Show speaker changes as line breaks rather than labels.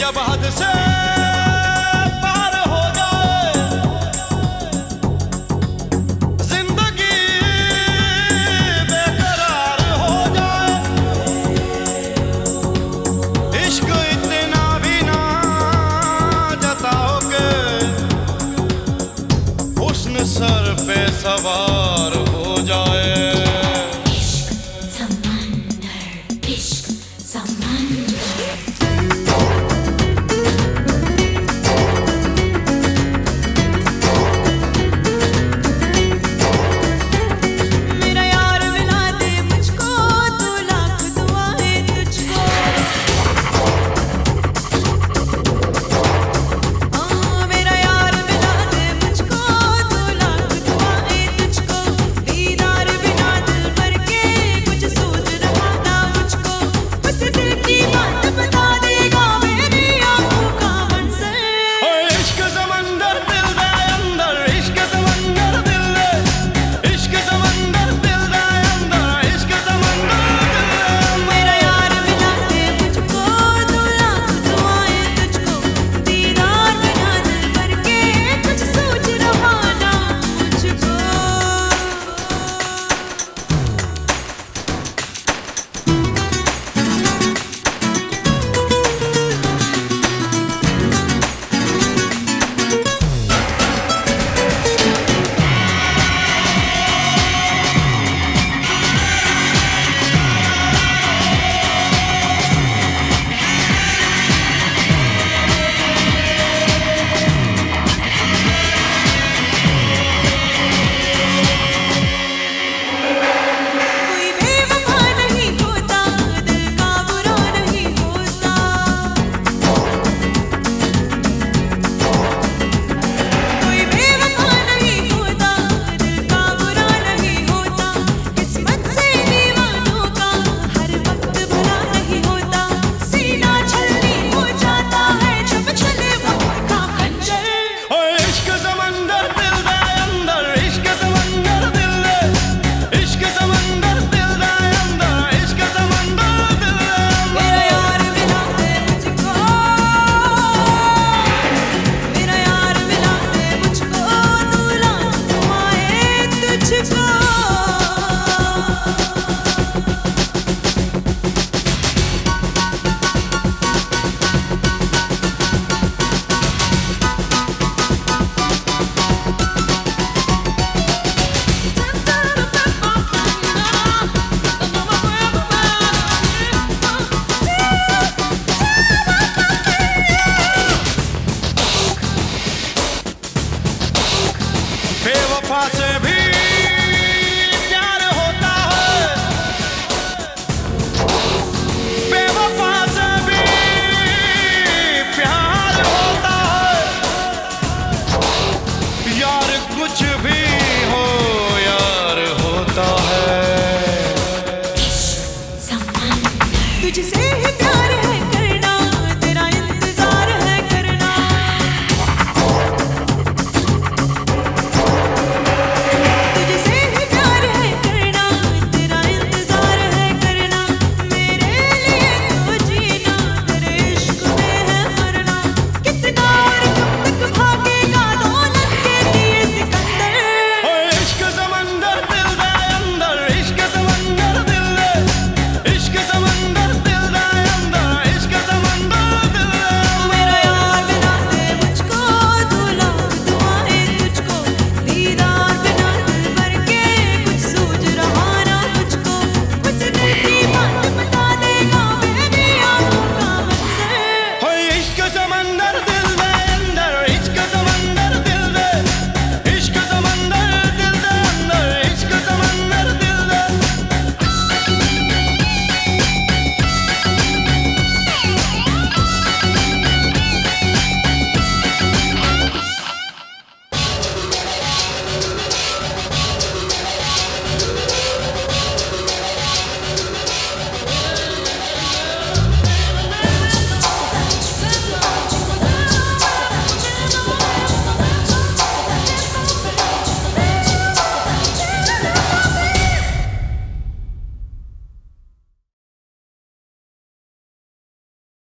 जब हद से पार हो जाए, ज़िंदगी बेकरार हो जाए। इश्क इतना भी ना जताओगे उसन सर पे सवार हो जाए।
Someone
To you've been.